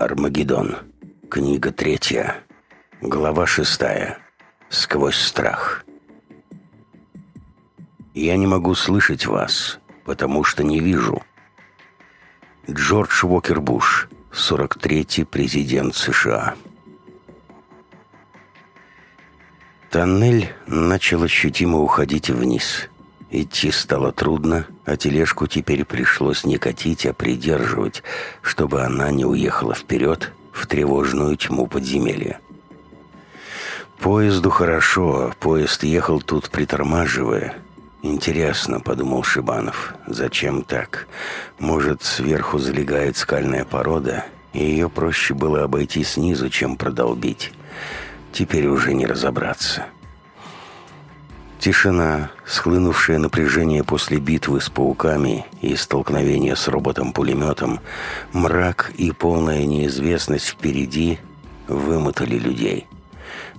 Армагеддон. Книга третья. Глава шестая. Сквозь страх. Я не могу слышать вас, потому что не вижу. Джордж Уокер Буш, 43-й президент США. Тоннель начал ощутимо уходить вниз. Идти стало трудно, а тележку теперь пришлось не катить, а придерживать, чтобы она не уехала вперед в тревожную тьму подземелья. «Поезду хорошо, поезд ехал тут притормаживая». «Интересно», — подумал Шибанов, — «зачем так? Может, сверху залегает скальная порода, и ее проще было обойти снизу, чем продолбить. Теперь уже не разобраться». Тишина, схлынувшее напряжение после битвы с пауками и столкновения с роботом-пулеметом, мрак и полная неизвестность впереди вымотали людей.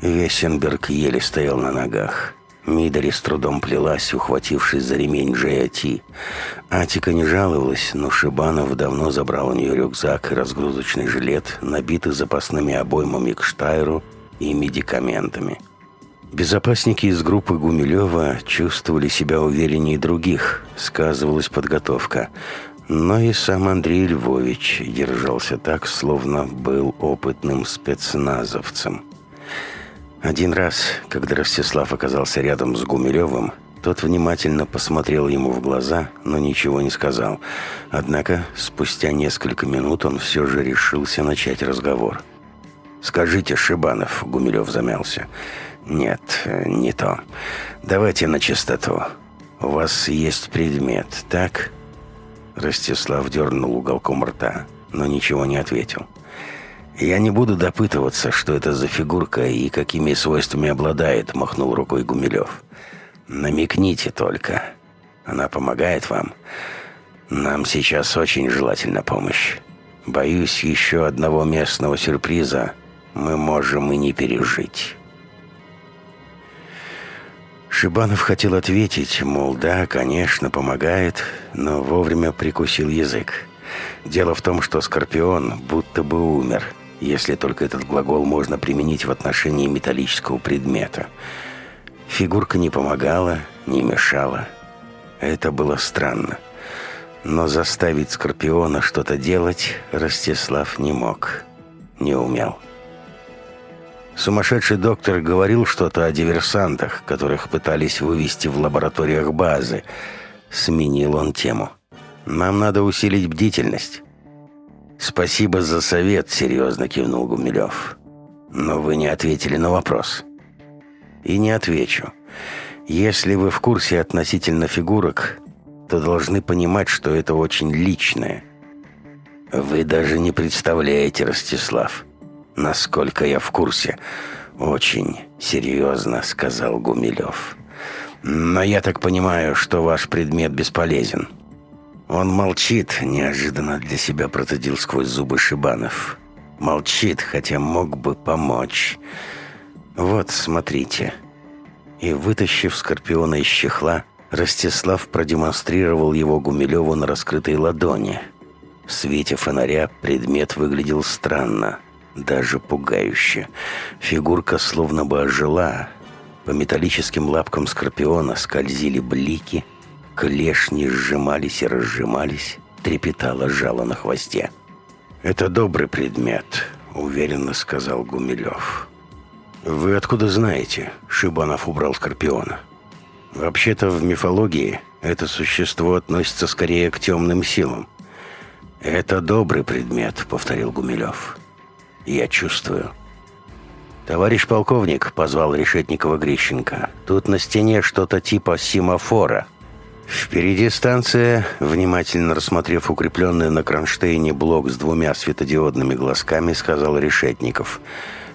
Весенберг еле стоял на ногах. Мидори с трудом плелась, ухватившись за ремень Джейати. Атика не жаловалась, но Шибанов давно забрал у нее рюкзак и разгрузочный жилет, набитый запасными обоймами к Штайру и медикаментами – Безопасники из группы Гумилева чувствовали себя увереннее других, сказывалась подготовка. Но и сам Андрей Львович держался так, словно был опытным спецназовцем. Один раз, когда Ростислав оказался рядом с Гумилевым, тот внимательно посмотрел ему в глаза, но ничего не сказал. Однако, спустя несколько минут он все же решился начать разговор. «Скажите, Шибанов», — Гумилев замялся, — нет, не то. Давайте на чистоту. У вас есть предмет, так?» Ростислав дернул уголком рта, но ничего не ответил. «Я не буду допытываться, что это за фигурка и какими свойствами обладает», — махнул рукой Гумилев. «Намекните только. Она помогает вам. Нам сейчас очень желательна помощь. Боюсь, еще одного местного сюрприза мы можем и не пережить». Шибанов хотел ответить, мол, да, конечно, помогает, но вовремя прикусил язык. Дело в том, что Скорпион будто бы умер, если только этот глагол можно применить в отношении металлического предмета. Фигурка не помогала, не мешала. Это было странно. Но заставить Скорпиона что-то делать Ростислав не мог, не умел. Сумасшедший доктор говорил что-то о диверсантах, которых пытались вывести в лабораториях базы. Сменил он тему. «Нам надо усилить бдительность». «Спасибо за совет», — серьезно кивнул Гумилев. «Но вы не ответили на вопрос». «И не отвечу. Если вы в курсе относительно фигурок, то должны понимать, что это очень личное». «Вы даже не представляете, Ростислав» насколько я в курсе, очень серьезно сказал Гумилев. Но я так понимаю, что ваш предмет бесполезен. Он молчит, неожиданно для себя процедил сквозь зубы Шибанов. Молчит, хотя мог бы помочь. Вот, смотрите. И вытащив скорпиона из чехла, Ростислав продемонстрировал его Гумилеву на раскрытой ладони. В свете фонаря предмет выглядел странно – даже пугающе. Фигурка словно бы ожила. По металлическим лапкам скорпиона скользили блики, клешни сжимались и разжимались, трепетала жало на хвосте. «Это добрый предмет», — уверенно сказал Гумилев. «Вы откуда знаете?» — Шибанов убрал скорпиона. «Вообще-то в мифологии это существо относится скорее к темным силам». «Это добрый предмет», — повторил Гумилев. Я чувствую. «Товарищ полковник», — позвал Решетникова Грищенко, — «тут на стене что-то типа симафора. Впереди станция, внимательно рассмотрев укрепленный на кронштейне блок с двумя светодиодными глазками, сказал Решетников.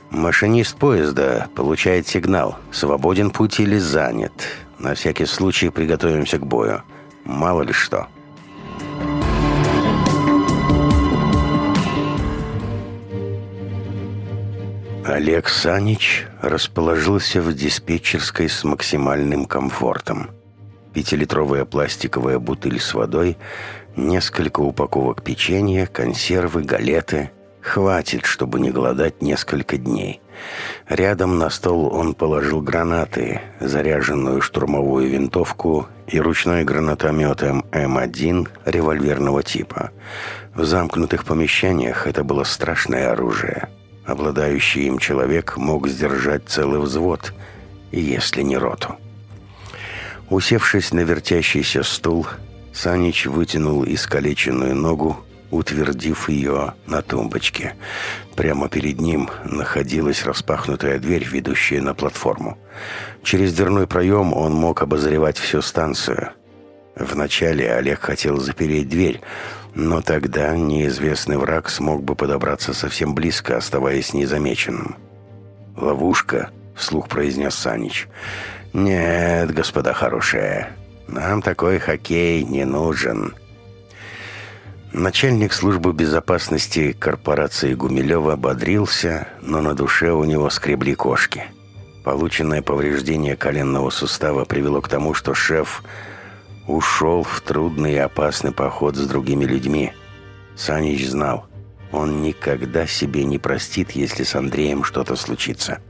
«Машинист поезда получает сигнал. Свободен путь или занят. На всякий случай приготовимся к бою. Мало ли что». Олег Санич расположился в диспетчерской с максимальным комфортом. Пятилитровая пластиковая бутыль с водой, несколько упаковок печенья, консервы, галеты. Хватит, чтобы не голодать несколько дней. Рядом на стол он положил гранаты, заряженную штурмовую винтовку и ручной гранатомет М1 револьверного типа. В замкнутых помещениях это было страшное оружие – обладающий им человек мог сдержать целый взвод, если не роту. Усевшись на вертящийся стул, Санич вытянул искалеченную ногу, утвердив ее на тумбочке. Прямо перед ним находилась распахнутая дверь, ведущая на платформу. Через дверной проем он мог обозревать всю станцию. Вначале Олег хотел запереть дверь, но тогда неизвестный враг смог бы подобраться совсем близко, оставаясь незамеченным. «Ловушка», — вслух произнес Санич. «Нет, господа хорошие, нам такой хоккей не нужен». Начальник службы безопасности корпорации Гумилева ободрился, но на душе у него скребли кошки. Полученное повреждение коленного сустава привело к тому, что шеф ушел в трудный и опасный поход с другими людьми. Санич знал, он никогда себе не простит, если с Андреем что-то случится.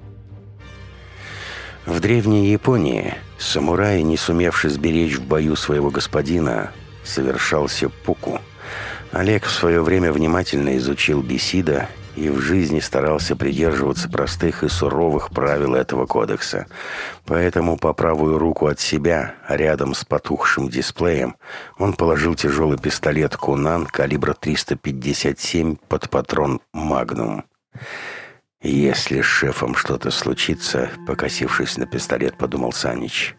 В древней Японии самурай, не сумевший сберечь в бою своего господина, совершался пуку. Олег в свое время внимательно изучил беседа и в жизни старался придерживаться простых и суровых правил этого кодекса. Поэтому по правую руку от себя, рядом с потухшим дисплеем, он положил тяжелый пистолет «Кунан» калибра 357 под патрон «Магнум». «Если с шефом что-то случится», — покосившись на пистолет, подумал Санич.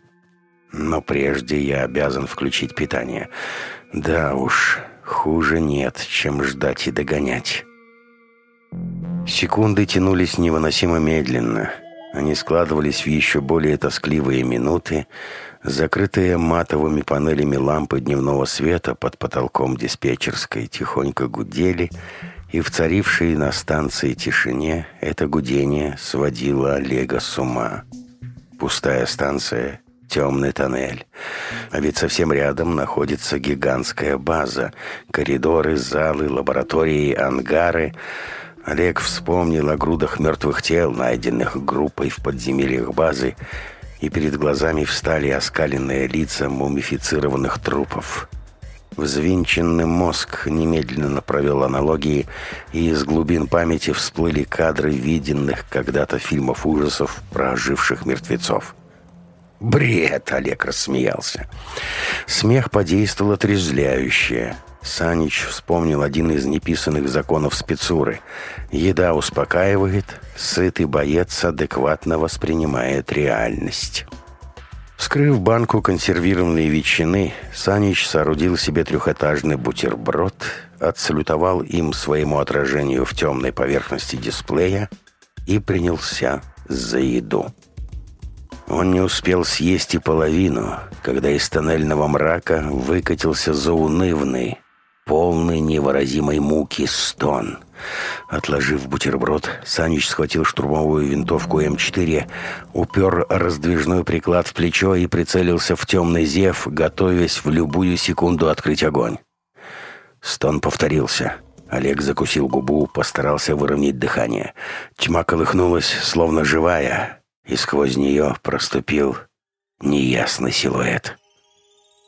«Но прежде я обязан включить питание. Да уж, хуже нет, чем ждать и догонять». Секунды тянулись невыносимо медленно. Они складывались в еще более тоскливые минуты, закрытые матовыми панелями лампы дневного света под потолком диспетчерской тихонько гудели, и в царившей на станции тишине это гудение сводило Олега с ума. Пустая станция, темный тоннель. А ведь совсем рядом находится гигантская база, коридоры, залы, лаборатории, ангары — Олег вспомнил о грудах мертвых тел, найденных группой в подземельях базы, и перед глазами встали оскаленные лица мумифицированных трупов. Взвинченный мозг немедленно провел аналогии, и из глубин памяти всплыли кадры виденных когда-то фильмов ужасов про оживших мертвецов. «Бред!» — Олег рассмеялся. Смех подействовал отрезвляюще. Санич вспомнил один из неписанных законов спецуры. Еда успокаивает, сытый боец адекватно воспринимает реальность. Вскрыв банку консервированной ветчины, Санич соорудил себе трехэтажный бутерброд, отсалютовал им своему отражению в темной поверхности дисплея и принялся за еду. Он не успел съесть и половину, когда из тоннельного мрака выкатился заунывный, полный невыразимой муки стон. Отложив бутерброд, Санич схватил штурмовую винтовку М4, упер раздвижной приклад в плечо и прицелился в темный зев, готовясь в любую секунду открыть огонь. Стон повторился. Олег закусил губу, постарался выровнять дыхание. Тьма колыхнулась, словно живая, и сквозь нее проступил неясный силуэт.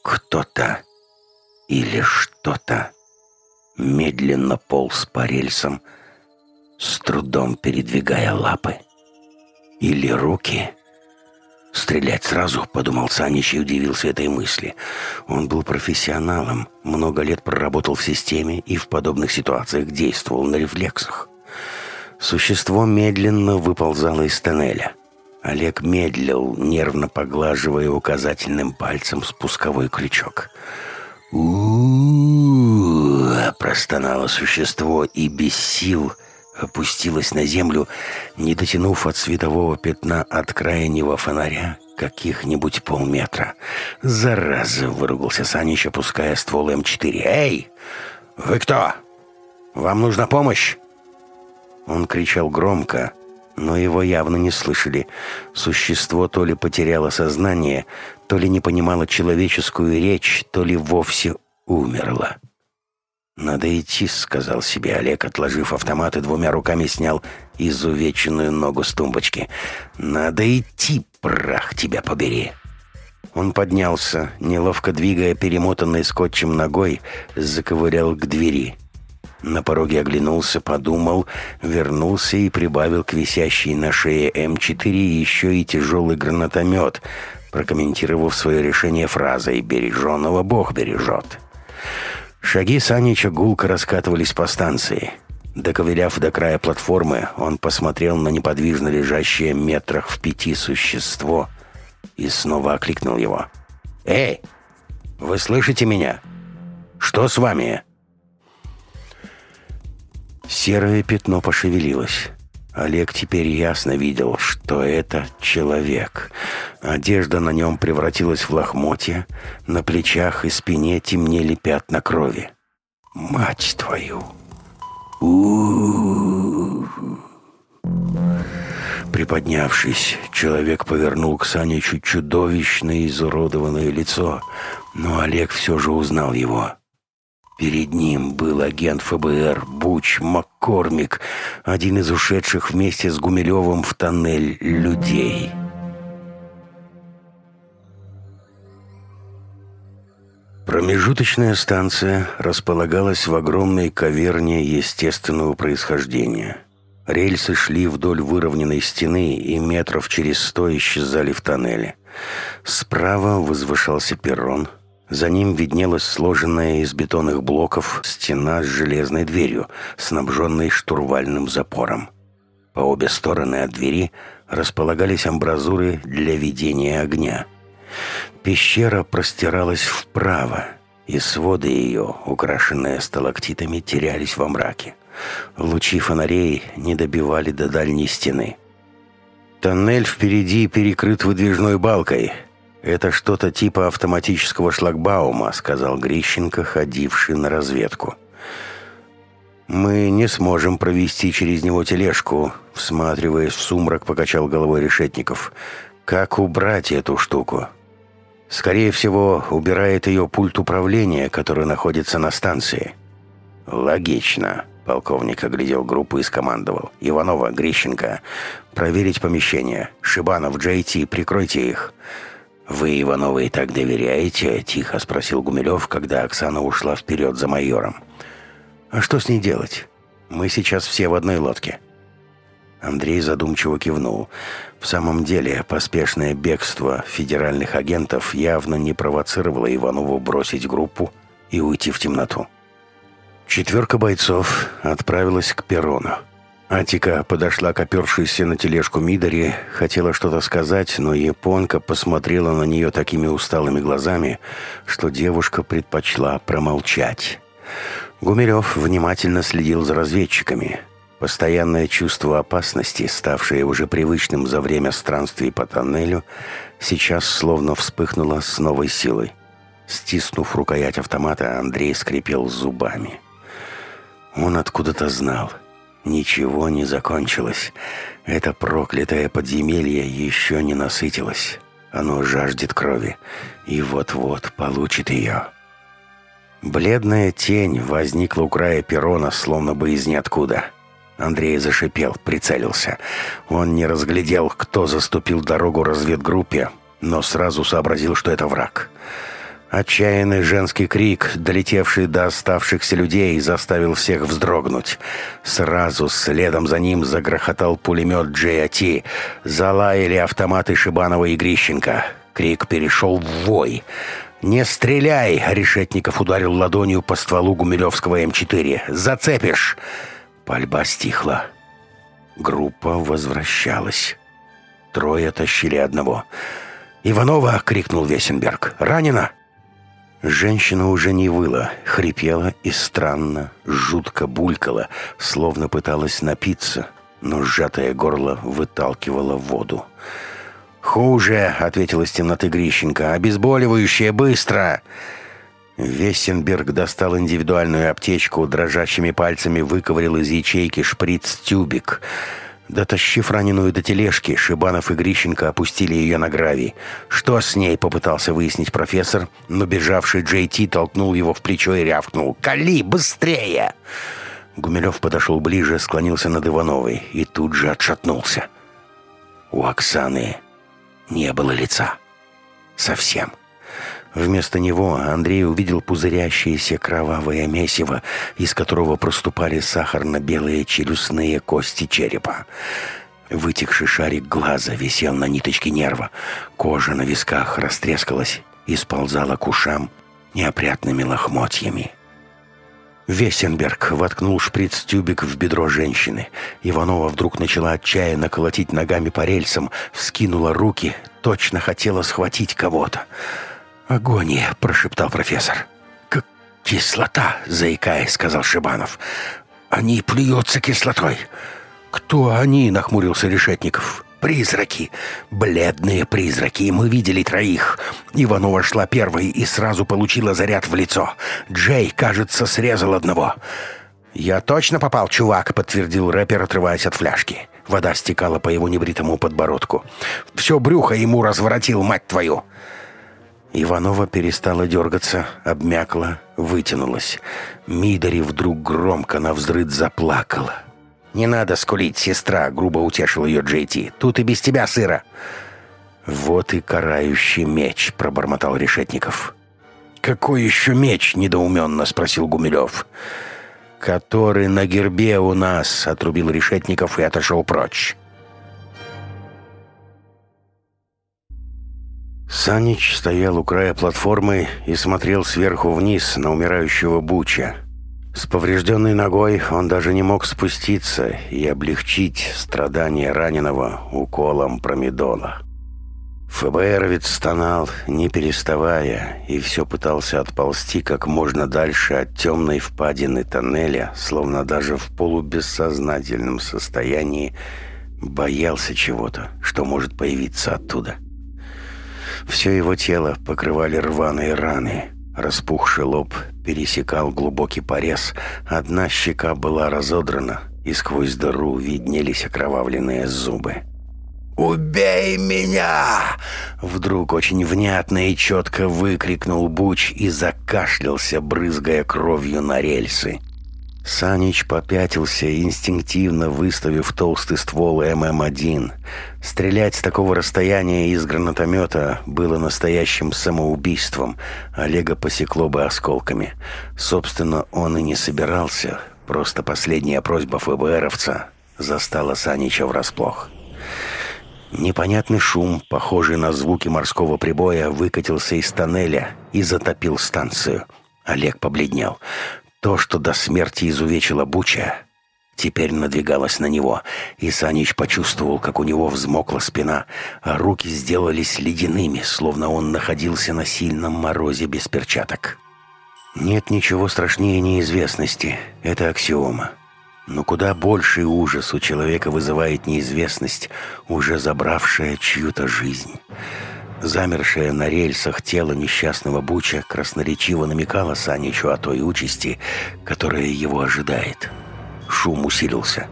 «Кто-то!» или что-то медленно полз по рельсам, с трудом передвигая лапы. Или руки. Стрелять сразу, подумал Санич и удивился этой мысли. Он был профессионалом, много лет проработал в системе и в подобных ситуациях действовал на рефлексах. Существо медленно выползало из тоннеля. Олег медлил, нервно поглаживая указательным пальцем спусковой крючок. «Олег» простонала существо и без сил опустилось на землю, не дотянув от светового пятна от крайнего фонаря каких-нибудь полметра. «Зараза!» — выругался Санич, опуская ствол эм М4. «Эй! Вы кто? Вам нужна помощь?» Он кричал громко, но его явно не слышали. Существо то ли потеряло сознание, то ли не понимало человеческую речь, то ли вовсе умерло. «Надо идти», — сказал себе Олег, отложив автомат и двумя руками снял изувеченную ногу с тумбочки. «Надо идти, прах тебя побери!» Он поднялся, неловко двигая перемотанной скотчем ногой, заковырял к двери. На пороге оглянулся, подумал, вернулся и прибавил к висящей на шее эм М4 еще и тяжелый гранатомет, прокомментировав свое решение фразой «Береженого Бог бережет». Шаги Санича гулко раскатывались по станции. Доковыряв до края платформы, он посмотрел на неподвижно лежащее метрах в пяти существо и снова окликнул его. «Эй, вы слышите меня? Что с вами?» Серое пятно пошевелилось. Олег теперь ясно видел, что это человек. Одежда на нем превратилась в лохмотья, на плечах и спине темнели пятна крови. «Мать твою!» У -у -у Приподнявшись, человек повернул к Саничу чудовищное изуродованное лицо, но Олег все же узнал его – Перед ним был агент ФБР Буч Маккормик, один из ушедших вместе с Гумилевым в тоннель людей. Промежуточная станция располагалась в огромной каверне естественного происхождения. Рельсы шли вдоль выровненной стены и метров через сто исчезали в тоннеле. Справа возвышался перрон – за ним виднелась сложенная из бетонных блоков стена с железной дверью, снабженной штурвальным запором. По обе стороны от двери располагались амбразуры для ведения огня. Пещера простиралась вправо, и своды ее, украшенные сталактитами, терялись во мраке. Лучи фонарей не добивали до дальней стены. Тоннель впереди перекрыт выдвижной балкой — «Это что-то типа автоматического шлагбаума», — сказал Грищенко, ходивший на разведку. «Мы не сможем провести через него тележку», — всматриваясь в сумрак, покачал головой Решетников. «Как убрать эту штуку?» «Скорее всего, убирает ее пульт управления, который находится на станции». «Логично», — полковник оглядел группу и скомандовал. «Иванова, Грищенко, проверить помещение. Шибанов, Джейти, прикройте их». «Вы, Ивановы, так доверяете?» – тихо спросил Гумилев, когда Оксана ушла вперед за майором. «А что с ней делать? Мы сейчас все в одной лодке». Андрей задумчиво кивнул. В самом деле, поспешное бегство федеральных агентов явно не провоцировало Иванову бросить группу и уйти в темноту. Четверка бойцов отправилась к перрону. Атика подошла к опершейся на тележку Мидори, хотела что-то сказать, но японка посмотрела на нее такими усталыми глазами, что девушка предпочла промолчать. Гумилев внимательно следил за разведчиками. Постоянное чувство опасности, ставшее уже привычным за время странствий по тоннелю, сейчас словно вспыхнуло с новой силой. Стиснув рукоять автомата, Андрей скрипел зубами. Он откуда-то знал — Ничего не закончилось. Это проклятое подземелье еще не насытилось. Оно жаждет крови и вот-вот получит ее. Бледная тень возникла у края перона, словно бы из ниоткуда. Андрей зашипел, прицелился. Он не разглядел, кто заступил дорогу разведгруппе, но сразу сообразил, что это враг. «Враг». Отчаянный женский крик, долетевший до оставшихся людей, заставил всех вздрогнуть. Сразу следом за ним загрохотал пулемет JAT. Залаяли автоматы Шибанова и Грищенко. Крик перешел в вой. «Не стреляй!» — Решетников ударил ладонью по стволу Гумилевского М4. «Зацепишь!» Пальба стихла. Группа возвращалась. Трое тащили одного. «Иванова!» — крикнул Весенберг. "Ранено!" Женщина уже не выла, хрипела и странно, жутко булькала, словно пыталась напиться, но сжатое горло выталкивало воду. «Хуже!» — ответила из темноты Грищенко. «Обезболивающее! Быстро!» Вессенберг достал индивидуальную аптечку, дрожащими пальцами выковырил из ячейки шприц-тюбик — Дотащив раненую до тележки, Шибанов и Грищенко опустили ее на гравий. «Что с ней?» — попытался выяснить профессор, но бежавший Джей Ти толкнул его в плечо и рявкнул. «Кали, быстрее!» Гумилев подошел ближе, склонился над Ивановой и тут же отшатнулся. У Оксаны не было лица. Совсем. Вместо него Андрей увидел пузырящееся кровавое месиво, из которого проступали сахарно-белые челюстные кости черепа. Вытекший шарик глаза висел на ниточке нерва. Кожа на висках растрескалась и сползала к ушам неопрятными лохмотьями. Весенберг воткнул шприц-тюбик в бедро женщины. Иванова вдруг начала отчаянно колотить ногами по рельсам, вскинула руки, точно хотела схватить кого-то агония!» – прошептал профессор. «Как кислота!» – заикаясь, сказал Шибанов. «Они плюются кислотой!» «Кто они?» – нахмурился Решетников. «Призраки! Бледные призраки! Мы видели троих!» Иванова шла первой и сразу получила заряд в лицо. Джей, кажется, срезал одного. «Я точно попал, чувак!» – подтвердил рэпер, отрываясь от фляжки. Вода стекала по его небритому подбородку. «Все брюхо ему разворотил, мать твою!» Иванова перестала дергаться, обмякла, вытянулась. Мидори вдруг громко на навзрыд заплакала. «Не надо скулить, сестра!» — грубо утешил ее Джейти. «Тут и без тебя сыра. «Вот и карающий меч!» — пробормотал Решетников. «Какой еще меч?» — недоуменно спросил Гумилев. «Который на гербе у нас!» — отрубил Решетников и отошел прочь. Санич стоял у края платформы и смотрел сверху вниз на умирающего Буча. С поврежденной ногой он даже не мог спуститься и облегчить страдания раненого уколом промедола. ФБРовец стонал, не переставая, и все пытался отползти как можно дальше от темной впадины тоннеля, словно даже в полубессознательном состоянии боялся чего-то, что может появиться оттуда. — все его тело покрывали рваные раны. Распухший лоб пересекал глубокий порез. Одна щека была разодрана, и сквозь дыру виднелись окровавленные зубы. «Убей меня!» Вдруг очень внятно и четко выкрикнул Буч и закашлялся, брызгая кровью на рельсы. Санич попятился, инстинктивно выставив толстый ствол ММ-1. Стрелять с такого расстояния из гранатомета было настоящим самоубийством. А Олега посекло бы осколками. Собственно, он и не собирался. Просто последняя просьба ФБРовца застала Санича врасплох. Непонятный шум, похожий на звуки морского прибоя, выкатился из тоннеля и затопил станцию. Олег побледнел. То, что до смерти изувечило Буча, теперь надвигалось на него, и Санич почувствовал, как у него взмокла спина, а руки сделались ледяными, словно он находился на сильном морозе без перчаток. Нет ничего страшнее неизвестности, это аксиома. Но куда больший ужас у человека вызывает неизвестность, уже забравшая чью-то жизнь. Замершая на рельсах тело несчастного Буча красноречиво намекало Санечу о той участи, которая его ожидает. Шум усилился.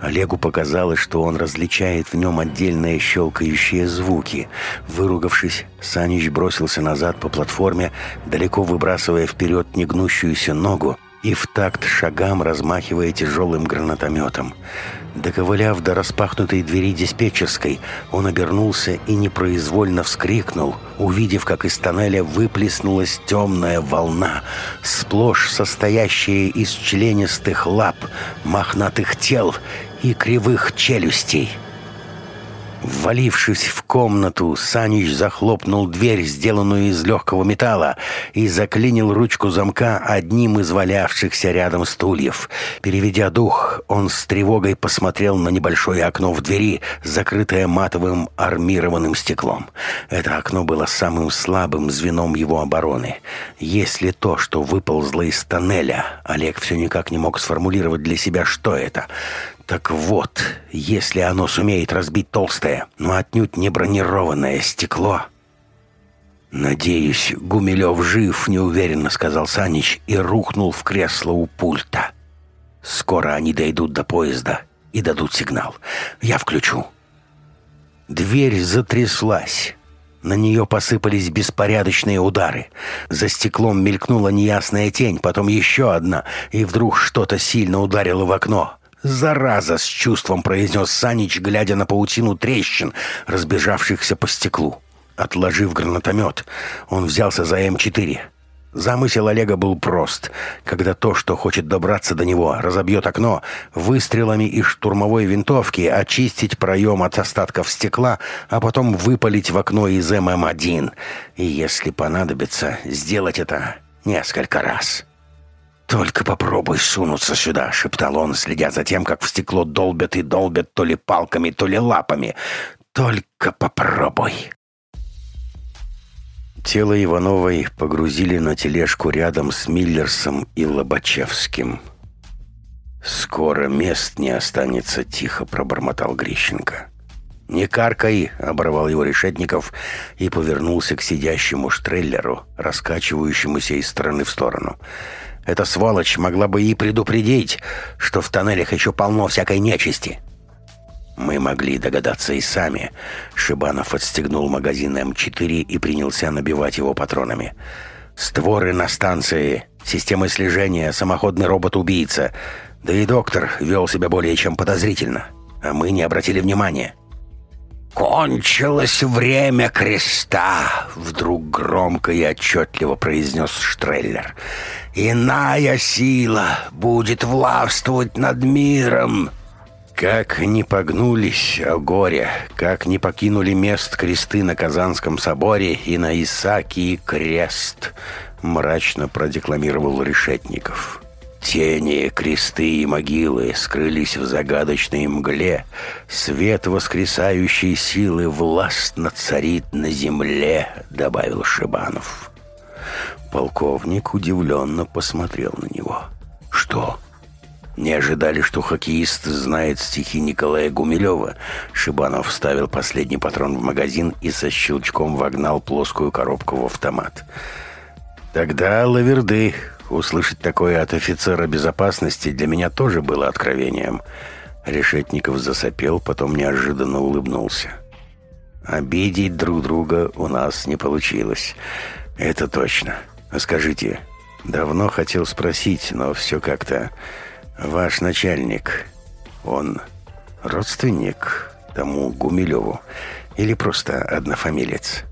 Олегу показалось, что он различает в нем отдельные щелкающие звуки. Выругавшись, Санич бросился назад по платформе, далеко выбрасывая вперед негнущуюся ногу, и в такт шагам, размахивая тяжелым гранатометом. Доковыляв до распахнутой двери диспетчерской, он обернулся и непроизвольно вскрикнул, увидев, как из тоннеля выплеснулась темная волна, сплошь состоящая из членистых лап, мохнатых тел и кривых челюстей. Ввалившись в комнату, Санич захлопнул дверь, сделанную из легкого металла, и заклинил ручку замка одним из валявшихся рядом стульев. Переведя дух, он с тревогой посмотрел на небольшое окно в двери, закрытое матовым армированным стеклом. Это окно было самым слабым звеном его обороны. Если то, что выползло из тоннеля, Олег все никак не мог сформулировать для себя, что это, так вот, если оно сумеет разбить толстое, но отнюдь не бронированное стекло... «Надеюсь, Гумилев жив», — неуверенно сказал Санич и рухнул в кресло у пульта. «Скоро они дойдут до поезда и дадут сигнал. Я включу». Дверь затряслась. На нее посыпались беспорядочные удары. За стеклом мелькнула неясная тень, потом еще одна, и вдруг что-то сильно ударило в окно. «Зараза!» — с чувством произнес Санич, глядя на паутину трещин, разбежавшихся по стеклу. Отложив гранатомет, он взялся за М4. Замысел Олега был прост. Когда то, что хочет добраться до него, разобьет окно, выстрелами из штурмовой винтовки очистить проем от остатков стекла, а потом выпалить в окно из ММ-1. И если понадобится, сделать это несколько раз. Только попробуй сунуться сюда, шептал он, следя за тем, как в стекло долбят и долбят то ли палками, то ли лапами. Только попробуй. Тело Ивановой погрузили на тележку рядом с Миллерсом и Лобачевским. «Скоро мест не останется», — тихо пробормотал Грищенко. «Не каркай!» — оборвал его Решетников и повернулся к сидящему Штреллеру, раскачивающемуся из стороны в сторону. «Штреллер!» Эта сволочь могла бы и предупредить, что в тоннелях еще полно всякой нечисти. Мы могли догадаться и сами. Шибанов отстегнул магазин эм М4 и принялся набивать его патронами. Створы на станции, системы слежения, самоходный робот-убийца. Да и доктор вел себя более чем подозрительно. А мы не обратили внимания. «Кончилось время креста!» — вдруг громко и отчетливо произнес Штреллер. «Иная сила будет властвовать над миром!» Как не погнулись о горе, как не покинули мест кресты на Казанском соборе и на Исаакии крест, мрачно продекламировал Решетников. Тени, кресты и могилы скрылись в загадочной мгле. Свет воскресающей силы властно царит на земле, добавил Шибанов. Полковник удивленно посмотрел на него. Что? Не ожидали, что хоккеист знает стихи Николая Гумилева. Шибанов вставил последний патрон в магазин и со щелчком вогнал плоскую коробку в автомат. «Тогда лаверды», Услышать такое от офицера безопасности для меня тоже было откровением. Решетников засопел, потом неожиданно улыбнулся. Обидеть друг друга у нас не получилось. Это точно. А скажите, давно хотел спросить, но все как-то... Ваш начальник, он родственник тому Гумилеву или просто однофамилец?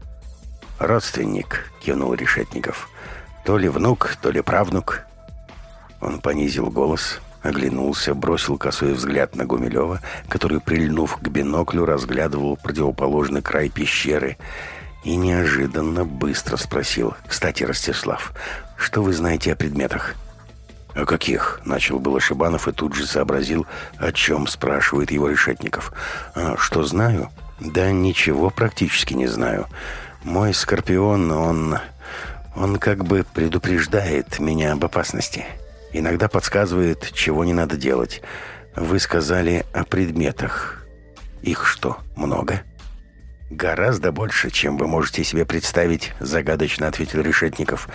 Родственник, кивнул Решетников. — то ли внук, то ли правнук. Он понизил голос, оглянулся, бросил косой взгляд на Гумилева, который, прильнув к биноклю, разглядывал противоположный край пещеры и неожиданно быстро спросил. «Кстати, Ростислав, что вы знаете о предметах?» «О каких?» — начал было Шибанов и тут же сообразил, о чем спрашивает его решетников. «А что знаю?» «Да ничего практически не знаю. Мой Скорпион, он...» Он как бы предупреждает меня об опасности. Иногда подсказывает, чего не надо делать. Вы сказали о предметах. Их что, много? Гораздо больше, чем вы можете себе представить, загадочно ответил Решетников.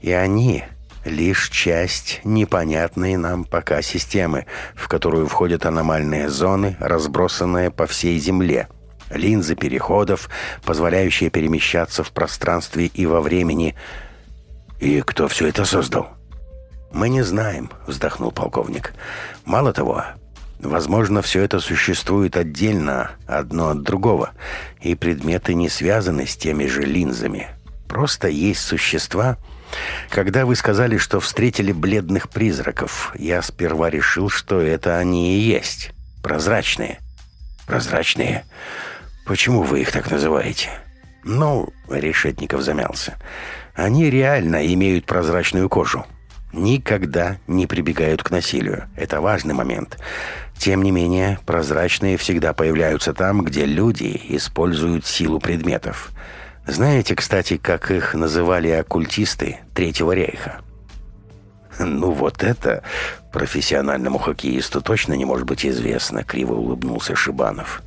И они лишь часть непонятной нам пока системы, в которую входят аномальные зоны, разбросанные по всей Земле линзы переходов, позволяющие перемещаться в пространстве и во времени. И кто все это создал? «Мы не знаем», — вздохнул полковник. «Мало того, Возможно, все это существует отдельно, одно от другого, и предметы не связаны с теми же линзами. Просто есть существа. Когда вы сказали, что встретили бледных призраков, я сперва решил, что это они и есть. Прозрачные. Прозрачные. Почему вы их так называете? Ну, Решетников замялся. Они реально имеют прозрачную кожу. Никогда не прибегают к насилию. Это важный момент. Тем не менее, прозрачные всегда появляются там, где люди используют силу предметов. Знаете, кстати, как их называли оккультисты Третьего рейха? «Ну вот это профессиональному хоккеисту точно не может быть известно», — криво улыбнулся Шибанов.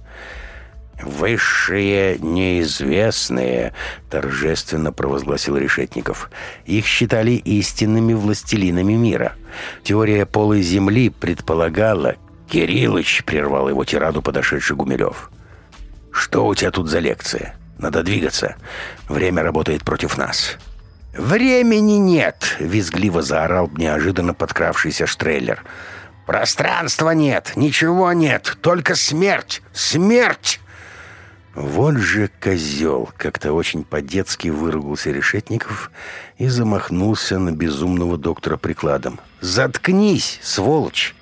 Высшие неизвестные, торжественно провозгласил Решетников. Их считали истинными властелинами мира. Теория полой земли предполагала... Кириллыч прервал его тираду подошедший Гумилев. «Что у тебя тут за лекция? Надо двигаться. Время работает против нас». «Времени нет!» — визгливо заорал неожиданно подкравшийся штрейлер. «Пространства нет, ничего нет, только смерть! Смерть!» Вот же козел!» — как-то очень по-детски выругался Решетников и замахнулся на безумного доктора прикладом. «Заткнись, сволочь!»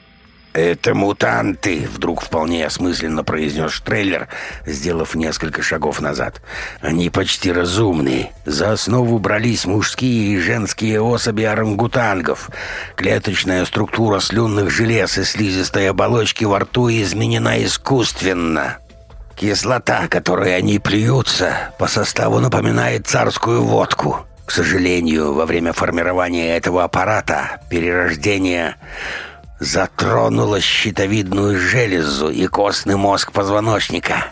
«Это мутанты!» — вдруг вполне осмысленно произнес трейлер, сделав несколько шагов назад. «Они почти разумные. За основу брались мужские и женские особи орангутангов. Клеточная структура слюнных желез и слизистой оболочки во рту изменена искусственно. Кислота, которой они плюются, по составу напоминает царскую водку. К сожалению, во время формирования этого аппарата перерождение затронуло щитовидную железу и костный мозг позвоночника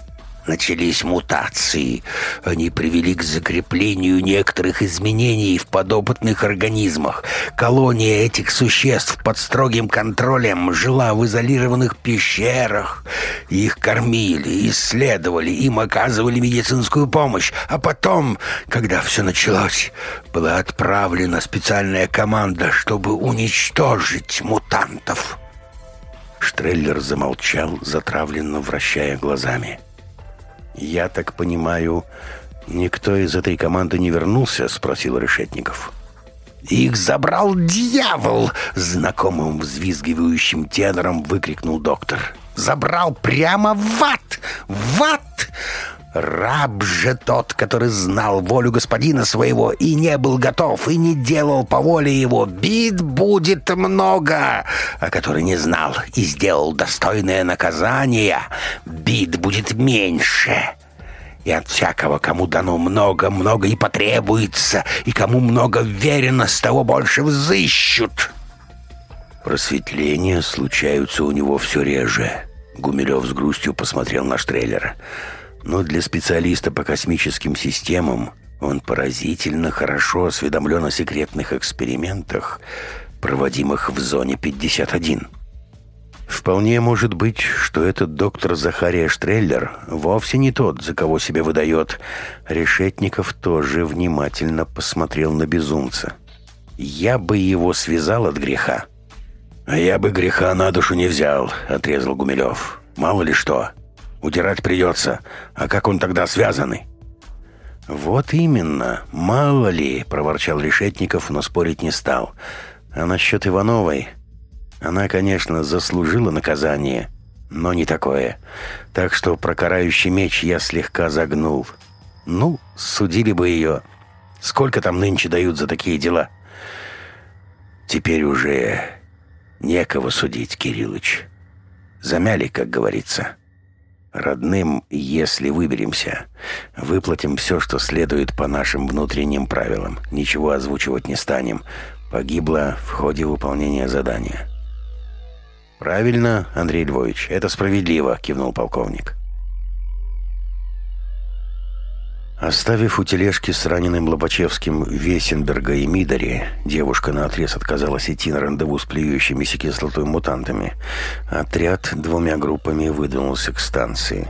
начались мутации. Они привели к закреплению некоторых изменений в подопытных организмах. Колония этих существ под строгим контролем жила в изолированных пещерах. Их кормили, исследовали, им оказывали медицинскую помощь. А потом, когда все началось, была отправлена специальная команда, чтобы уничтожить мутантов. Штреллер замолчал, затравленно вращая глазами. — «Я так понимаю, никто из этой команды не вернулся?» — спросил Решетников. «Их забрал дьявол!» — знакомым взвизгивающим тенором выкрикнул доктор. «Забрал прямо в ад! В ад!» Раб же тот, который знал волю господина своего и не был готов, и не делал по воле его. Бит будет много, а который не знал и сделал достойное наказание. Бит будет меньше. И от всякого, кому дано много, много и потребуется, и кому много верено, с того больше взыщут. Просветления случаются у него все реже. Гумилев с грустью посмотрел на Штрейлера но для специалиста по космическим системам он поразительно хорошо осведомлен о секретных экспериментах, проводимых в зоне 51. Вполне может быть, что этот доктор Захария Штреллер вовсе не тот, за кого себя выдает. Решетников тоже внимательно посмотрел на безумца. «Я бы его связал от греха». «А я бы греха на душу не взял», — отрезал Гумилев. «Мало ли что. Удирать придется. А как он тогда связанный?» «Вот именно. Мало ли», — проворчал Решетников, но спорить не стал. «А насчет Ивановой? Она, конечно, заслужила наказание, но не такое. Так что про карающий меч я слегка загнул. Ну, судили бы ее. Сколько там нынче дают за такие дела?» «Теперь уже некого судить, Кириллыч. Замяли, как говорится» родным, если выберемся. Выплатим все, что следует по нашим внутренним правилам. Ничего озвучивать не станем. Погибло в ходе выполнения задания». «Правильно, Андрей Львович, это справедливо», — кивнул полковник. Оставив у тележки с раненым Лобачевским Весенберга и Мидори, девушка на отрез отказалась идти на рандеву с плюющимися кислотой мутантами. Отряд двумя группами выдвинулся к станции.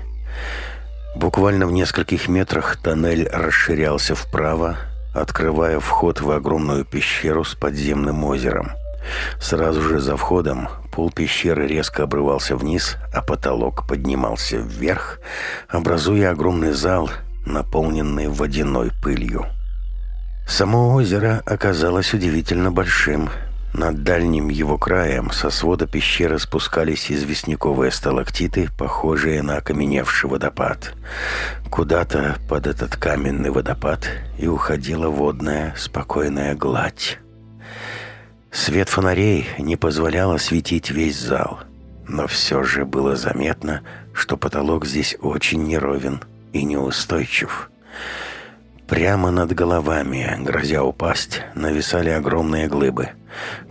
Буквально в нескольких метрах тоннель расширялся вправо, открывая вход в огромную пещеру с подземным озером. Сразу же за входом пол пещеры резко обрывался вниз, а потолок поднимался вверх, образуя огромный зал – наполненный водяной пылью. Само озеро оказалось удивительно большим. Над дальним его краем со свода пещеры спускались известняковые сталактиты, похожие на окаменевший водопад. Куда-то под этот каменный водопад и уходила водная спокойная гладь. Свет фонарей не позволял осветить весь зал, но все же было заметно, что потолок здесь очень неровен – и неустойчив. Прямо над головами, грозя упасть, нависали огромные глыбы.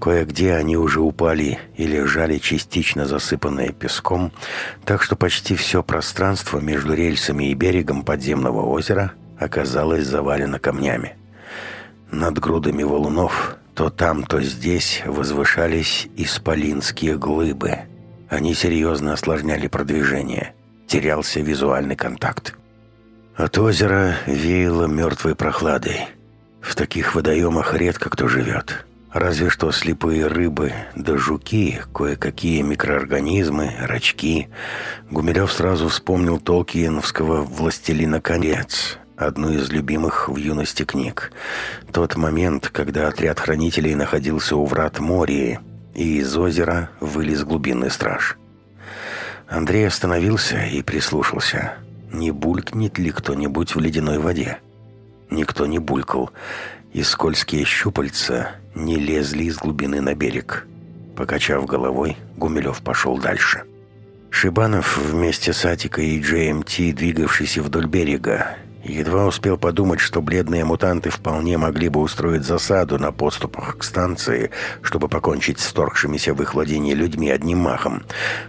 Кое-где они уже упали и лежали частично засыпанные песком, так что почти все пространство между рельсами и берегом подземного озера оказалось завалено камнями. Над грудами валунов то там, то здесь возвышались исполинские глыбы. Они серьезно осложняли продвижение. Терялся визуальный контакт. А От озера веяло мертвой прохладой. В таких водоемах редко кто живет. Разве что слепые рыбы да жуки, кое-какие микроорганизмы, рачки. Гумилев сразу вспомнил Толкиеновского «Властелина конец», одну из любимых в юности книг. Тот момент, когда отряд хранителей находился у врат моря, и из озера вылез глубинный страж. Андрей остановился и прислушался – не булькнет ли кто-нибудь в ледяной воде? Никто не булькал, и скользкие щупальца не лезли из глубины на берег. Покачав головой, Гумилев пошел дальше. Шибанов вместе с Атикой и GMT, эм двигавшийся вдоль берега, едва успел подумать, что бледные мутанты вполне могли бы устроить засаду на подступах к станции, чтобы покончить с торгшимися в их владении людьми одним махом,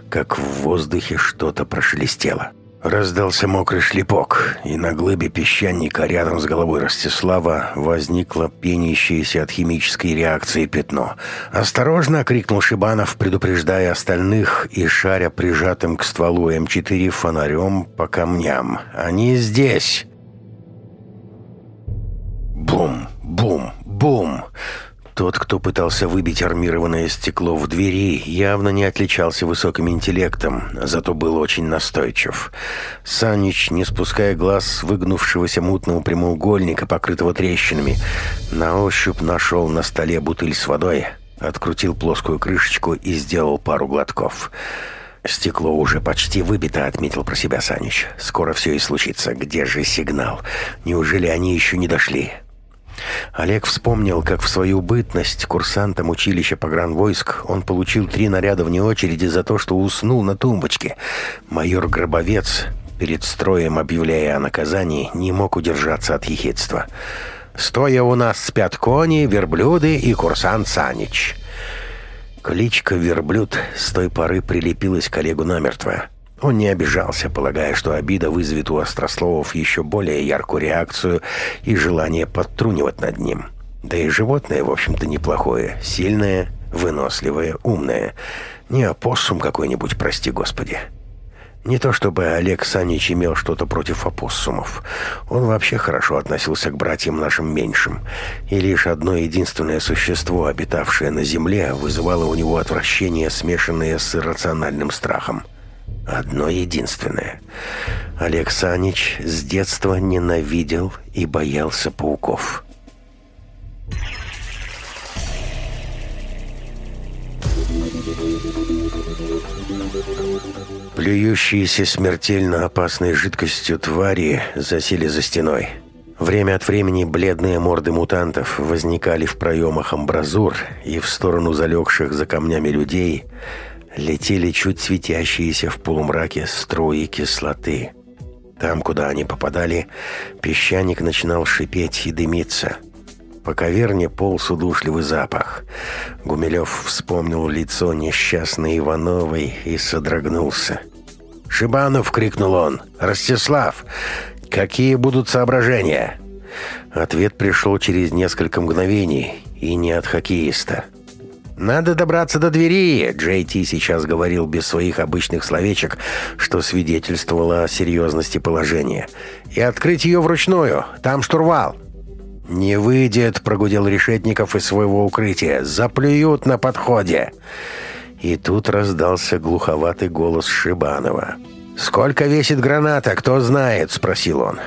как в воздухе что-то прошелестело. Раздался мокрый шлепок, и на глыбе песчаника рядом с головой Ростислава возникло пенящееся от химической реакции пятно. «Осторожно!» — крикнул Шибанов, предупреждая остальных и шаря прижатым к стволу М4 фонарем по камням. «Они здесь!» Бум! Бум! Бум! Тот, кто пытался выбить армированное стекло в двери, явно не отличался высоким интеллектом, зато был очень настойчив. Санич, не спуская глаз выгнувшегося мутного прямоугольника, покрытого трещинами, на ощупь нашел на столе бутыль с водой, открутил плоскую крышечку и сделал пару глотков. «Стекло уже почти выбито», — отметил про себя Санич. «Скоро все и случится. Где же сигнал? Неужели они еще не дошли?» Олег вспомнил, как в свою бытность курсантом училища по гран войск он получил три наряда вне очереди за то, что уснул на тумбочке. Майор Гробовец, перед строем объявляя о наказании, не мог удержаться от ехидства. «Стоя у нас спят кони, верблюды и курсант Санич». Кличка «Верблюд» с той поры прилепилась к Олегу намертво. Он не обижался, полагая, что обида вызовет у острословов еще более яркую реакцию и желание подтрунивать над ним. Да и животное, в общем-то, неплохое, сильное, выносливое, умное. Не опоссум какой-нибудь, прости господи. Не то чтобы Олег Санич имел что-то против опоссумов. Он вообще хорошо относился к братьям нашим меньшим. И лишь одно единственное существо, обитавшее на земле, вызывало у него отвращение, смешанное с иррациональным страхом – Одно единственное. Олег с детства ненавидел и боялся пауков. Плюющиеся смертельно опасной жидкостью твари засели за стеной. Время от времени бледные морды мутантов возникали в проемах амбразур и в сторону залегших за камнями людей – летели чуть светящиеся в полумраке струи кислоты. Там, куда они попадали, песчаник начинал шипеть и дымиться. По каверне полз удушливый запах. Гумилев вспомнил лицо несчастной Ивановой и содрогнулся. «Шибанов!» — крикнул он. «Ростислав! Какие будут соображения?» Ответ пришел через несколько мгновений, и не от «Хоккеиста!» Надо добраться до двери. Джей Ти сейчас говорил без своих обычных словечек, что свидетельствовало о серьезности положения. И открыть ее вручную. Там штурвал. «Не выйдет», — прогудел Решетников из своего укрытия. «Заплюют на подходе». И тут раздался глуховатый голос Шибанова. «Сколько весит граната, кто знает?» — спросил он.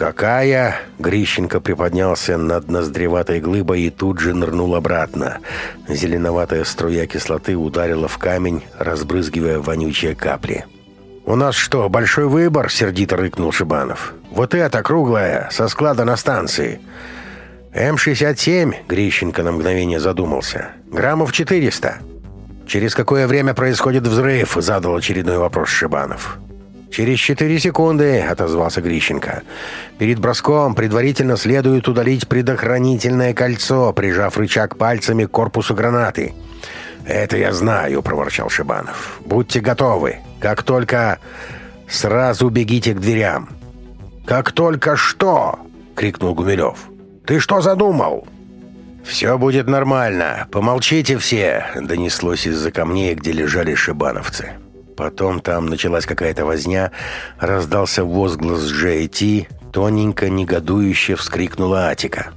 «Какая?» Грищенко приподнялся над ноздреватой глыбой и тут же нырнул обратно. Зеленоватая струя кислоты ударила в камень, разбрызгивая вонючие капли. «У нас что, большой выбор?» – сердито рыкнул Шибанов. «Вот эта круглая, со склада на станции». «М-67?» – Грищенко на мгновение задумался. «Граммов 400». «Через какое время происходит взрыв?» – задал очередной вопрос Шибанов. Через 4 секунды отозвался Грищенко. Перед броском предварительно следует удалить предохранительное кольцо, прижав рычаг пальцами к корпусу гранаты. «Это я знаю», — проворчал Шибанов. «Будьте готовы. Как только... Сразу бегите к дверям». «Как только что!» — крикнул Гумилев. «Ты что задумал?» «Все будет нормально. Помолчите все!» — донеслось из-за камней, где лежали шибановцы. Потом там началась какая-то возня, раздался возглас JT, тоненько, негодующе вскрикнула Атика.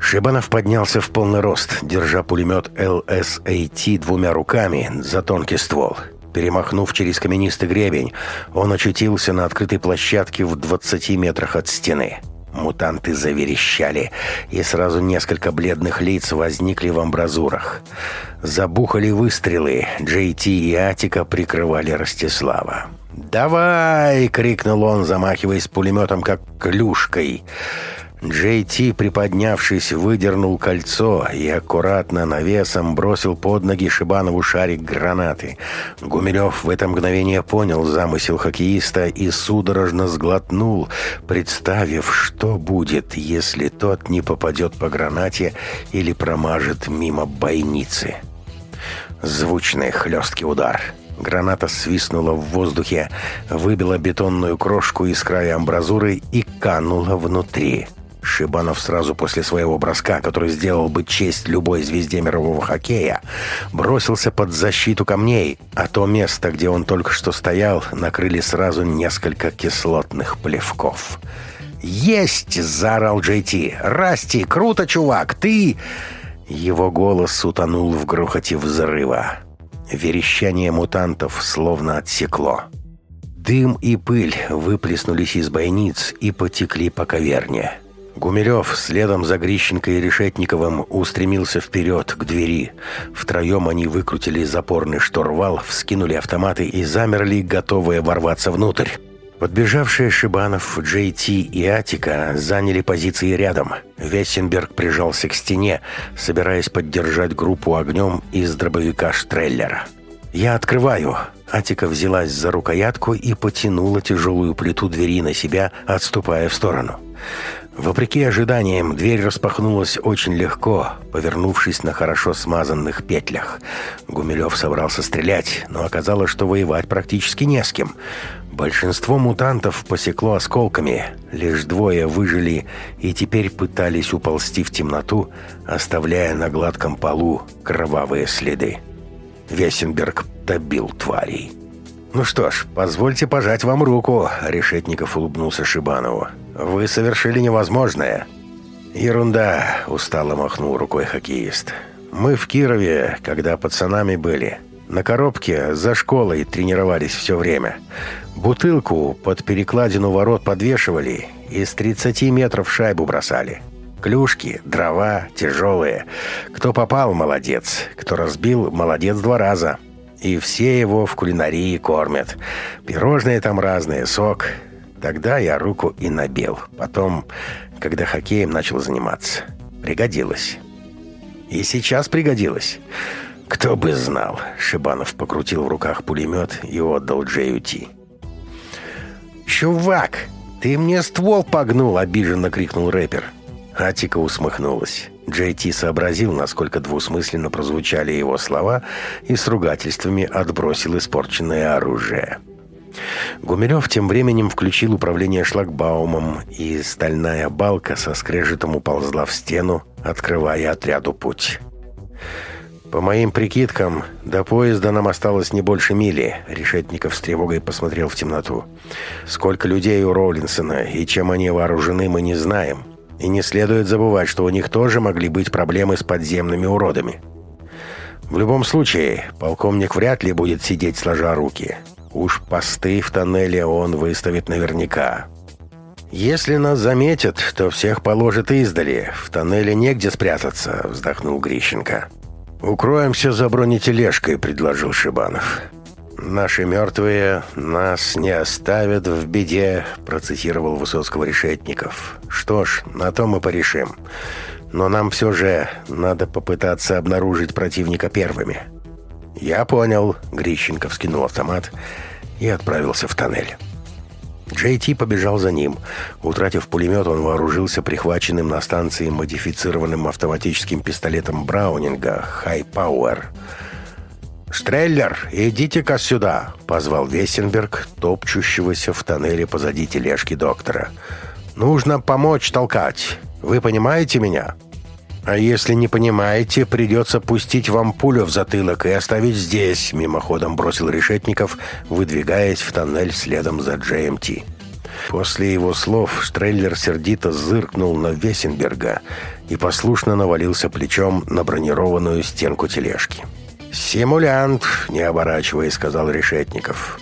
Шибанов поднялся в полный рост, держа пулемет LSAT двумя руками за тонкий ствол. Перемахнув через каменистый гребень, он очутился на открытой площадке в 20 метрах от стены. Мутанты заверещали, и сразу несколько бледных лиц возникли в амбразурах. Забухали выстрелы, Джейти и Атика прикрывали Ростислава. «Давай!» — крикнул он, замахиваясь пулеметом, как клюшкой. Джейти, приподнявшись, выдернул кольцо и аккуратно навесом бросил под ноги Шибанову шарик гранаты. Гумилев в это мгновение понял замысел хоккеиста и судорожно сглотнул, представив, что будет, если тот не попадет по гранате или промажет мимо бойницы. Звучный хлесткий удар — Граната свистнула в воздухе, выбила бетонную крошку из края амбразуры и канула внутри. Шибанов сразу после своего броска, который сделал бы честь любой звезде мирового хоккея, бросился под защиту камней, а то место, где он только что стоял, накрыли сразу несколько кислотных плевков. «Есть!» – заорал Джей Ти. «Расти, круто, чувак! Ты...» Его голос утонул в грохоте взрыва. Верещание мутантов словно отсекло. Дым и пыль выплеснулись из бойниц и потекли по каверне. Гумилев следом за Грищенко и Решетниковым устремился вперед, к двери. Втроем они выкрутили запорный шторвал, вскинули автоматы и замерли, готовые ворваться внутрь. Подбежавшие Шибанов, Джей Ти и Атика заняли позиции рядом. Вессенберг прижался к стене, собираясь поддержать группу огнем из дробовика Штреллера. «Я открываю!» Атика взялась за рукоятку и потянула тяжелую плиту двери на себя, отступая в сторону. Вопреки ожиданиям, дверь распахнулась очень легко, повернувшись на хорошо смазанных петлях. Гумилев собрался стрелять, но оказалось, что воевать практически не с кем. Большинство мутантов посекло осколками, лишь двое выжили и теперь пытались уползти в темноту, оставляя на гладком полу кровавые следы. Весенберг добил тварей. «Ну что ж, позвольте пожать вам руку», — Решетников улыбнулся Шибанову. Вы совершили невозможное. Ерунда, устало махнул рукой хоккеист. Мы в Кирове, когда пацанами были. На коробке за школой тренировались все время. Бутылку под перекладину ворот подвешивали и с 30 метров шайбу бросали. Клюшки, дрова, тяжелые. Кто попал, молодец. Кто разбил, молодец два раза. И все его в кулинарии кормят. Пирожные там разные, сок. Тогда я руку и набил. Потом, когда хоккеем начал заниматься, пригодилось. И сейчас пригодилось. Кто бы знал, Шибанов покрутил в руках пулемет и отдал Джею Ти. «Чувак, ты мне ствол погнул!» – обиженно крикнул рэпер. Атика усмехнулась. Джей Ти сообразил, насколько двусмысленно прозвучали его слова и с ругательствами отбросил испорченное оружие. Гумилев тем временем включил управление шлагбаумом, и стальная балка со скрежетом уползла в стену, открывая отряду путь. «По моим прикидкам, до поезда нам осталось не больше мили», — Решетников с тревогой посмотрел в темноту. «Сколько людей у Роулинсона и чем они вооружены, мы не знаем. И не следует забывать, что у них тоже могли быть проблемы с подземными уродами». «В любом случае, полковник вряд ли будет сидеть сложа руки. Уж посты в тоннеле он выставит наверняка. «Если нас заметят, то всех положат издали. В тоннеле негде спрятаться», — вздохнул Грищенко. «Укроемся за бронетележкой», — предложил Шибанов. «Наши мертвые нас не оставят в беде», — процитировал Высоцкого Решетников. «Что ж, на то мы порешим. Но нам все же надо попытаться обнаружить противника первыми». «Я понял», — Грищенко вскинул автомат, — и отправился в тоннель. Джейти побежал за ним. Утратив пулемет, он вооружился прихваченным на станции модифицированным автоматическим пистолетом Браунинга «Хай Пауэр». «Штреллер, идите-ка сюда!» — позвал Весенберг, топчущегося в тоннеле позади тележки доктора. «Нужно помочь толкать. Вы понимаете меня?» А если не понимаете, придется пустить вам пулю в затылок и оставить здесь», — мимоходом бросил Решетников, выдвигаясь в тоннель следом за GMT. Эм После его слов Штреллер сердито зыркнул на Весенберга и послушно навалился плечом на бронированную стенку тележки. «Симулянт», — не оборачиваясь, сказал Решетников.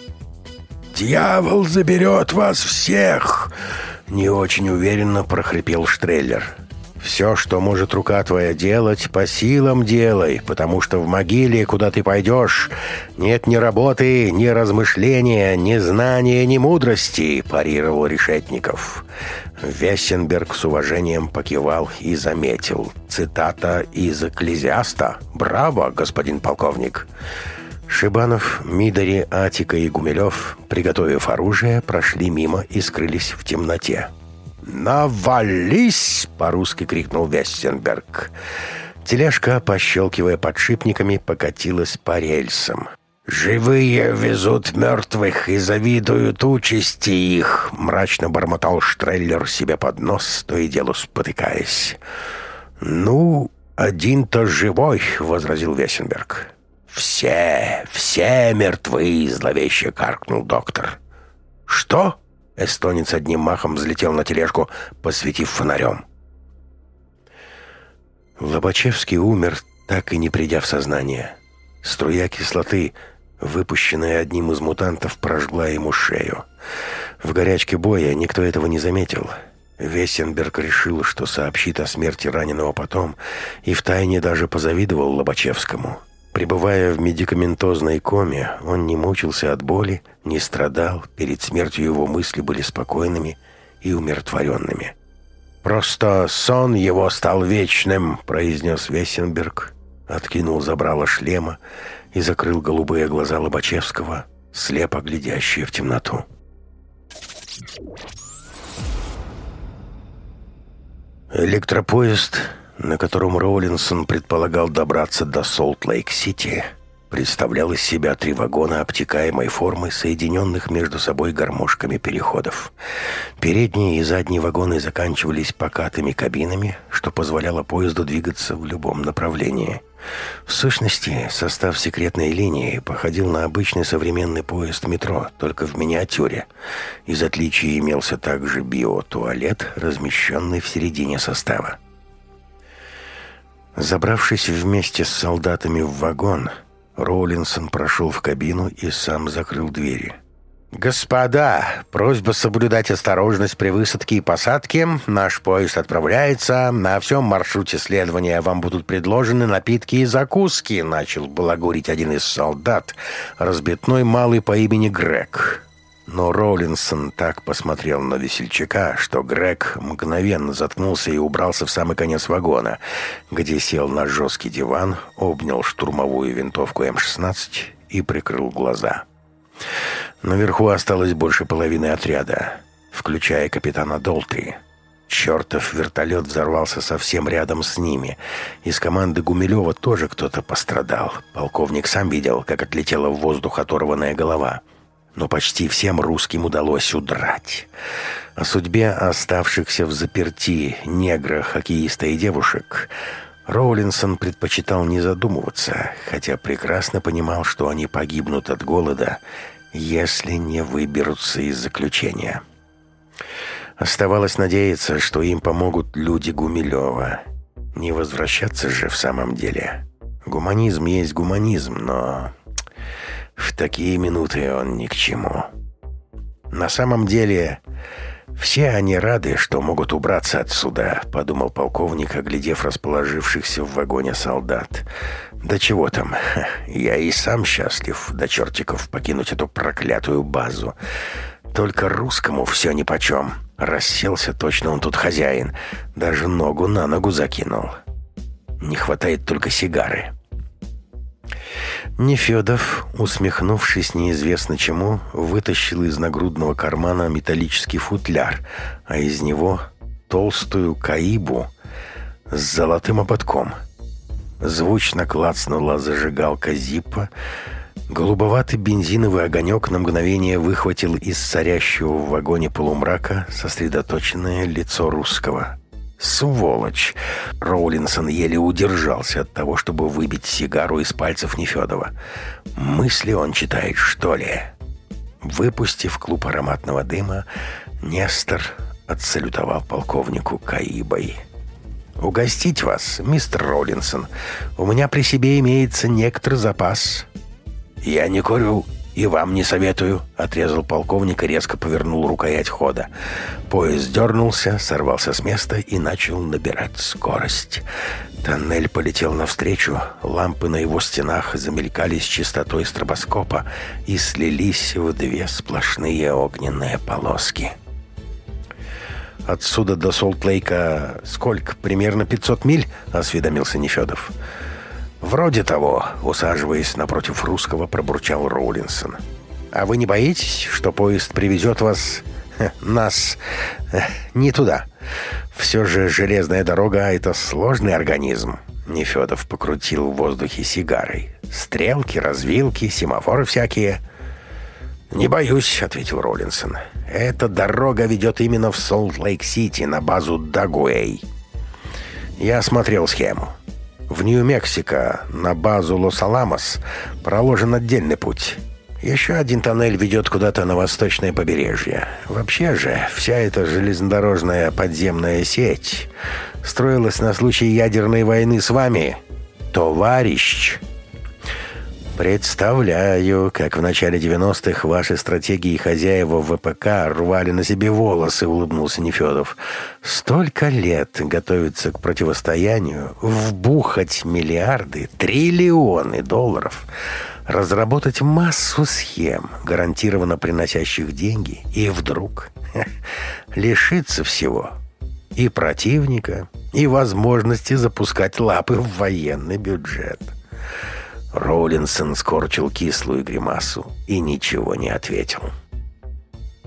«Дьявол заберет вас всех!» — не очень уверенно прохрипел Штреллер. «Штреллер». Все, что может рука твоя делать, по силам делай, потому что в могиле, куда ты пойдешь, нет ни работы, ни размышления, ни знания, ни мудрости», – парировал Решетников. Весенберг с уважением покивал и заметил. Цитата из «Экклезиаста». «Браво, господин полковник!» Шибанов, Мидори, Атика и Гумилев, приготовив оружие, прошли мимо и скрылись в темноте. «Навались!» — по-русски крикнул Вестенберг. Тележка, пощелкивая подшипниками, покатилась по рельсам. «Живые везут мертвых и завидуют участи их!» — мрачно бормотал Штреллер себе под нос, то и дело спотыкаясь. «Ну, один-то живой!» — возразил Весенберг. «Все, все мертвы!» — зловеще каркнул доктор. «Что?» Эстонец одним махом взлетел на тележку, посветив фонарем. Лобачевский умер, так и не придя в сознание. Струя кислоты, выпущенная одним из мутантов, прожгла ему шею. В горячке боя никто этого не заметил. Весенберг решил, что сообщит о смерти раненого потом, и втайне даже позавидовал Лобачевскому. Пребывая в медикаментозной коме, он не мучился от боли, не страдал, перед смертью его мысли были спокойными и умиротворенными. «Просто сон его стал вечным», — произнес Весенберг, откинул забрало шлема и закрыл голубые глаза Лобачевского, слепо глядящие в темноту. Электропоезд на котором Роулинсон предполагал добраться до Солт-Лейк-Сити, представлял из себя три вагона обтекаемой формы, соединенных между собой гармошками переходов. Передние и задние вагоны заканчивались покатыми кабинами, что позволяло поезду двигаться в любом направлении. В сущности, состав секретной линии походил на обычный современный поезд метро, только в миниатюре. Из отличия имелся также биотуалет, размещенный в середине состава. Забравшись вместе с солдатами в вагон, Роулинсон прошел в кабину и сам закрыл двери. «Господа, просьба соблюдать осторожность при высадке и посадке. Наш поезд отправляется. На всем маршруте следования вам будут предложены напитки и закуски», — начал балагурить один из солдат, разбитной малый по имени Грег но Роллинсон так посмотрел на весельчака, что Грег мгновенно заткнулся и убрался в самый конец вагона, где сел на жесткий диван, обнял штурмовую винтовку М-16 и прикрыл глаза. Наверху осталось больше половины отряда, включая капитана Долтри. Чертов вертолет взорвался совсем рядом с ними. Из команды Гумилева тоже кто-то пострадал. Полковник сам видел, как отлетела в воздух оторванная голова — но почти всем русским удалось удрать. О судьбе оставшихся в заперти негра, хоккеиста и девушек Роулинсон предпочитал не задумываться, хотя прекрасно понимал, что они погибнут от голода, если не выберутся из заключения. Оставалось надеяться, что им помогут люди Гумилева. Не возвращаться же в самом деле. Гуманизм есть гуманизм, но... В такие минуты он ни к чему. На самом деле, все они рады, что могут убраться отсюда, подумал полковник, оглядев расположившихся в вагоне солдат. Да чего там, я и сам счастлив до чертиков покинуть эту проклятую базу. Только русскому все нипочем. Расселся точно он тут хозяин. Даже ногу на ногу закинул. Не хватает только сигары. Нефедов, усмехнувшись неизвестно чему, вытащил из нагрудного кармана металлический футляр, а из него толстую каибу с золотым ободком. Звучно клацнула зажигалка зиппа, голубоватый бензиновый огонек на мгновение выхватил из царящего в вагоне полумрака сосредоточенное лицо русского. Сволочь! Роулинсон еле удержался от того, чтобы выбить сигару из пальцев Нефедова. Мысли он читает, что ли? Выпустив клуб ароматного дыма, Нестор отсалютовал полковнику Каибой. «Угостить вас, мистер Роллинсон. У меня при себе имеется некоторый запас». «Я не курю», «И вам не советую», — отрезал полковник и резко повернул рукоять хода. Поезд дернулся, сорвался с места и начал набирать скорость. Тоннель полетел навстречу, лампы на его стенах замелькали с частотой стробоскопа и слились в две сплошные огненные полоски. «Отсюда до Солт-Лейка сколько? Примерно 500 миль?» — осведомился Нефедов. «Отсюда «Вроде того», — усаживаясь напротив русского, пробурчал Роулинсон. «А вы не боитесь, что поезд привезет вас... нас... не туда? Все же железная дорога — это сложный организм». Нефедов покрутил в воздухе сигарой. «Стрелки, развилки, семафоры всякие». «Не боюсь», — ответил Роллинсон. «Эта дорога ведет именно в Солт-Лейк-Сити, на базу Дагуэй». «Я смотрел схему. В Нью-Мексико, на базу Лос-Аламос, проложен отдельный путь. Еще один тоннель ведет куда-то на восточное побережье. Вообще же, вся эта железнодорожная подземная сеть строилась на случай ядерной войны с вами. Товарищ! Представляю, как в начале 90-х ваши стратегии хозяева ВПК рвали на себе волосы, улыбнулся Нефедов. Столько лет готовиться к противостоянию, вбухать миллиарды, триллионы долларов, разработать массу схем, гарантированно приносящих деньги, и вдруг лишиться всего и противника, и возможности запускать лапы в военный бюджет. Роулинсон скорчил кислую гримасу и ничего не ответил.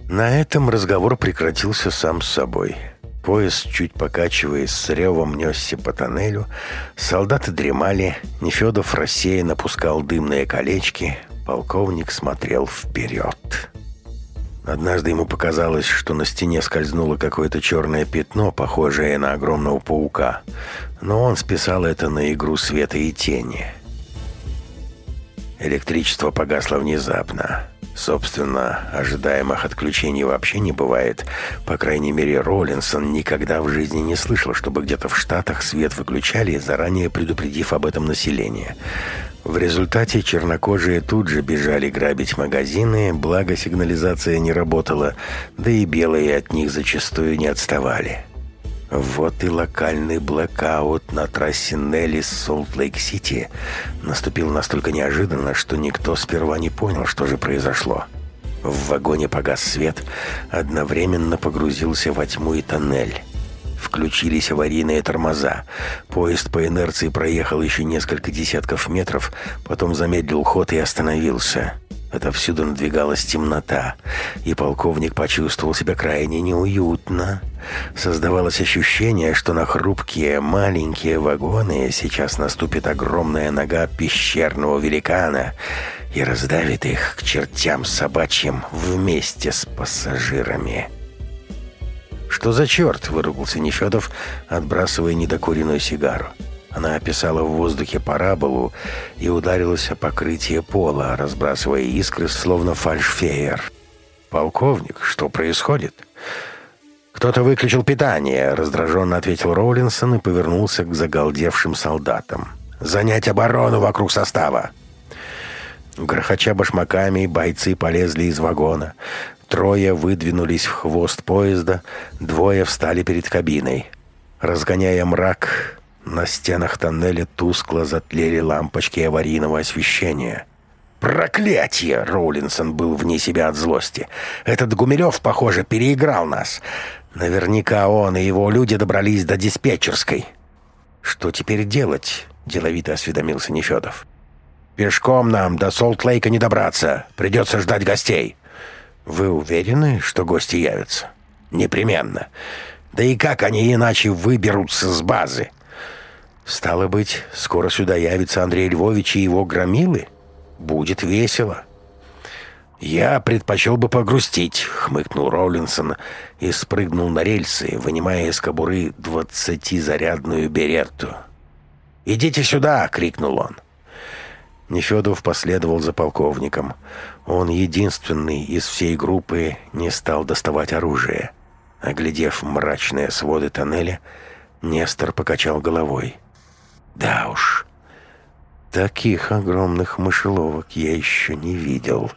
На этом разговор прекратился сам с собой. Поезд, чуть покачиваясь, с ревом несся по тоннелю. Солдаты дремали, Нефедов рассеянно пускал дымные колечки. Полковник смотрел вперед. Однажды ему показалось, что на стене скользнуло какое-то черное пятно, похожее на огромного паука. Но он списал это на игру света и тени – Электричество погасло внезапно. Собственно, ожидаемых отключений вообще не бывает. По крайней мере, Роллинсон никогда в жизни не слышал, чтобы где-то в Штатах свет выключали, заранее предупредив об этом население. В результате чернокожие тут же бежали грабить магазины, благо сигнализация не работала, да и белые от них зачастую не отставали. Вот и локальный блэкаут на трассе Нелли Солт-Лейк-Сити наступил настолько неожиданно, что никто сперва не понял, что же произошло. В вагоне погас свет, одновременно погрузился во тьму и тоннель. Включились аварийные тормоза. Поезд по инерции проехал еще несколько десятков метров, потом замедлил ход и остановился. Отовсюду надвигалась темнота, и полковник почувствовал себя крайне неуютно. Создавалось ощущение, что на хрупкие маленькие вагоны сейчас наступит огромная нога пещерного великана и раздавит их к чертям собачьим вместе с пассажирами. «Что за черт?» – выругался Нефедов, отбрасывая недокуренную сигару. Она описала в воздухе параболу и ударилась о покрытие пола, разбрасывая искры, словно фальшфеер. «Полковник, что происходит?» «Кто-то выключил питание», — раздраженно ответил Роулинсон и повернулся к загалдевшим солдатам. «Занять оборону вокруг состава!» Грохоча башмаками, бойцы полезли из вагона. Трое выдвинулись в хвост поезда, двое встали перед кабиной. Разгоняя мрак, на стенах тоннеля тускло затлели лампочки аварийного освещения. «Проклятие!» — Роулинсон был вне себя от злости. «Этот Гумилев, похоже, переиграл нас. Наверняка он и его люди добрались до диспетчерской». «Что теперь делать?» — деловито осведомился Нефедов. «Пешком нам до Солт-Лейка не добраться. Придется ждать гостей». «Вы уверены, что гости явятся?» «Непременно. Да и как они иначе выберутся с базы?» Стало быть, скоро сюда явится Андрей Львович и его громилы. Будет весело. «Я предпочел бы погрустить», — хмыкнул Роулинсон и спрыгнул на рельсы, вынимая из кобуры двадцатизарядную беретту. «Идите сюда!» — крикнул он. Нефедов последовал за полковником. Он единственный из всей группы не стал доставать оружие. Оглядев мрачные своды тоннеля, Нестор покачал головой — да уж, таких огромных мышеловок я еще не видел».